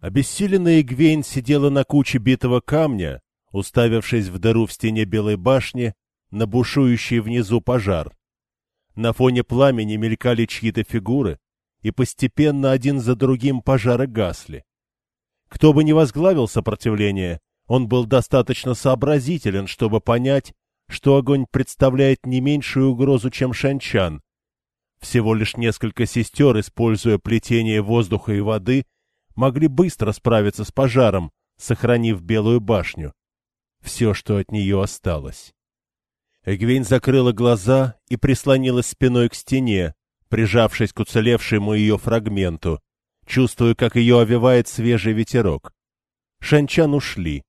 Обессиленная Игвейн сидела на куче битого камня, уставившись в дыру в стене Белой башни, на бушующий внизу пожар. На фоне пламени мелькали чьи-то фигуры, и постепенно один за другим пожары гасли. Кто бы ни возглавил сопротивление, он был достаточно сообразителен, чтобы понять, что огонь представляет не меньшую угрозу, чем шанчан. Всего лишь несколько сестер, используя плетение воздуха и воды, могли быстро справиться с пожаром, сохранив Белую башню. Все, что от нее осталось. Эгвейн закрыла глаза и прислонилась спиной к стене, прижавшись к уцелевшему ее фрагменту, чувствуя, как ее овевает свежий ветерок. Шанчан ушли.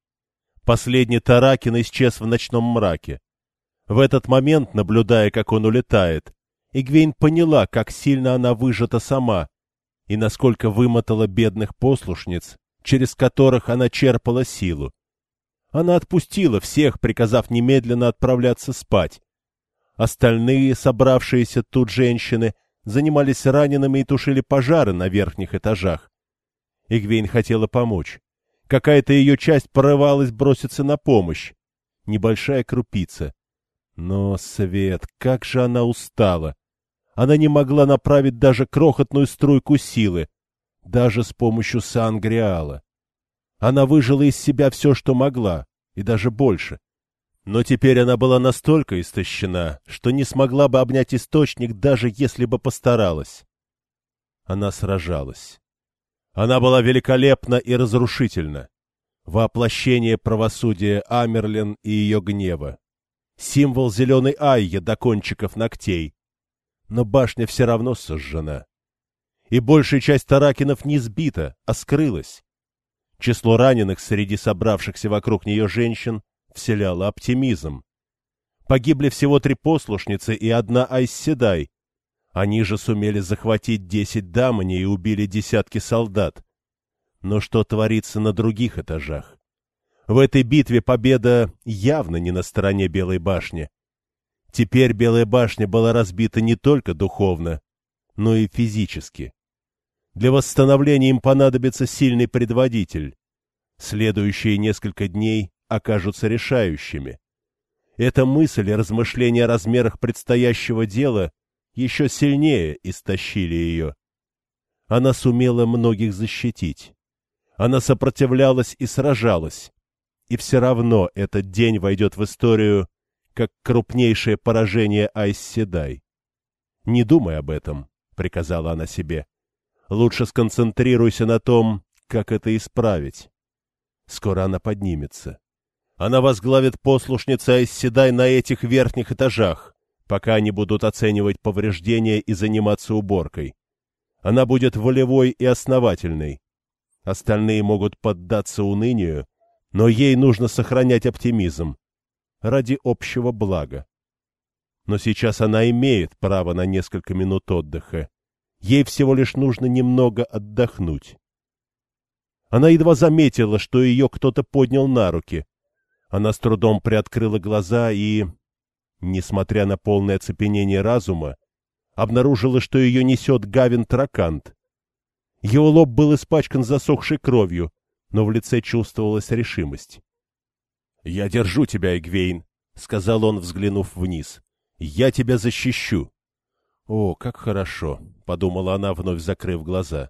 Последний Таракин исчез в ночном мраке. В этот момент, наблюдая, как он улетает, Игвейн поняла, как сильно она выжата сама и насколько вымотала бедных послушниц, через которых она черпала силу. Она отпустила всех, приказав немедленно отправляться спать. Остальные, собравшиеся тут женщины, занимались ранеными и тушили пожары на верхних этажах. Игвейн хотела помочь. Какая-то ее часть порывалась броситься на помощь. Небольшая крупица. Но, Свет, как же она устала! Она не могла направить даже крохотную струйку силы, даже с помощью Сангриала. Она выжила из себя все, что могла, и даже больше. Но теперь она была настолько истощена, что не смогла бы обнять источник, даже если бы постаралась. Она сражалась. Она была великолепна и разрушительна. Воплощение правосудия Амерлин и ее гнева. Символ зеленой Айя до кончиков ногтей. Но башня все равно сожжена. И большая часть таракинов не сбита, а скрылась. Число раненых среди собравшихся вокруг нее женщин вселяло оптимизм. Погибли всего три послушницы и одна Айсседай. Они же сумели захватить десять дамани и убили десятки солдат. Но что творится на других этажах? В этой битве победа явно не на стороне Белой башни. Теперь Белая башня была разбита не только духовно, но и физически. Для восстановления им понадобится сильный предводитель. Следующие несколько дней окажутся решающими. Эта мысль и размышления о размерах предстоящего дела еще сильнее истощили ее. Она сумела многих защитить. Она сопротивлялась и сражалась. И все равно этот день войдет в историю как крупнейшее поражение Айсседай. «Не думай об этом», — приказала она себе. Лучше сконцентрируйся на том, как это исправить. Скоро она поднимется. Она возглавит послушница Айсседай на этих верхних этажах, пока они будут оценивать повреждения и заниматься уборкой. Она будет волевой и основательной. Остальные могут поддаться унынию, но ей нужно сохранять оптимизм ради общего блага. Но сейчас она имеет право на несколько минут отдыха. Ей всего лишь нужно немного отдохнуть. Она едва заметила, что ее кто-то поднял на руки. Она с трудом приоткрыла глаза и, несмотря на полное оцепенение разума, обнаружила, что ее несет Гавин Тракант. Его лоб был испачкан засохшей кровью, но в лице чувствовалась решимость. — Я держу тебя, Эгвейн, — сказал он, взглянув вниз. — Я тебя защищу. О, как хорошо! — подумала она, вновь закрыв глаза.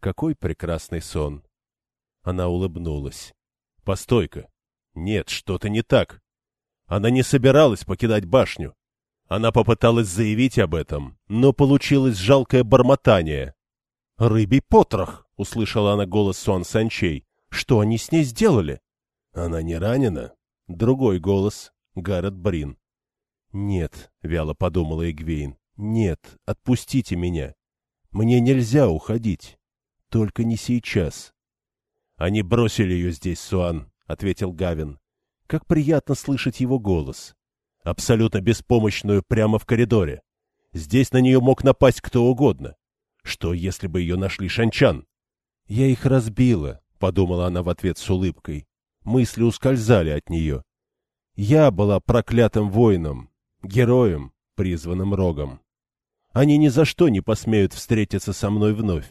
Какой прекрасный сон! Она улыбнулась. — Постой-ка! Нет, что-то не так. Она не собиралась покидать башню. Она попыталась заявить об этом, но получилось жалкое бормотание. — Рыбий потрох! — услышала она голос Сон Санчей. — Что они с ней сделали? — Она не ранена? Другой голос. Гаррет Брин. — Нет, — вяло подумала Эгвейн. «Нет, отпустите меня. Мне нельзя уходить. Только не сейчас». «Они бросили ее здесь, Суан», — ответил Гавин. «Как приятно слышать его голос. Абсолютно беспомощную прямо в коридоре. Здесь на нее мог напасть кто угодно. Что, если бы ее нашли шанчан?» «Я их разбила», — подумала она в ответ с улыбкой. Мысли ускользали от нее. «Я была проклятым воином, героем, призванным рогом». Они ни за что не посмеют встретиться со мной вновь.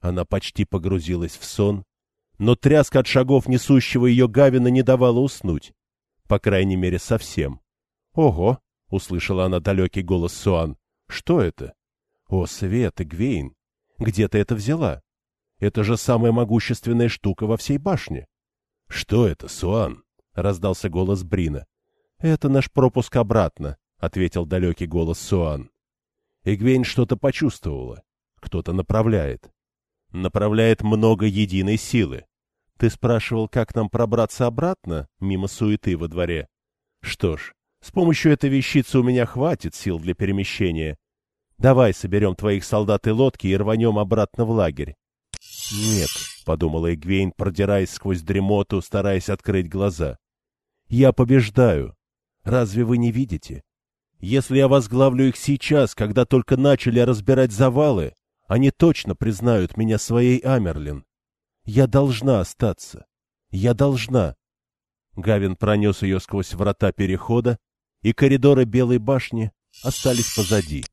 Она почти погрузилась в сон, но тряска от шагов несущего ее Гавина не давала уснуть. По крайней мере, совсем. «Ого!» — услышала она далекий голос Суан. «Что это?» «О, Свет, Гвейн! Где ты это взяла? Это же самая могущественная штука во всей башне!» «Что это, Суан?» — раздался голос Брина. «Это наш пропуск обратно», — ответил далекий голос Суан. Эгвейн что-то почувствовала. Кто-то направляет. Направляет много единой силы. Ты спрашивал, как нам пробраться обратно, мимо суеты во дворе? Что ж, с помощью этой вещицы у меня хватит сил для перемещения. Давай соберем твоих солдат и лодки и рванем обратно в лагерь. — Нет, — подумала Эгвейн, продираясь сквозь дремоту, стараясь открыть глаза. — Я побеждаю. Разве вы не видите? Если я возглавлю их сейчас, когда только начали разбирать завалы, они точно признают меня своей Амерлин. Я должна остаться. Я должна. Гавин пронес ее сквозь врата перехода, и коридоры Белой башни остались позади.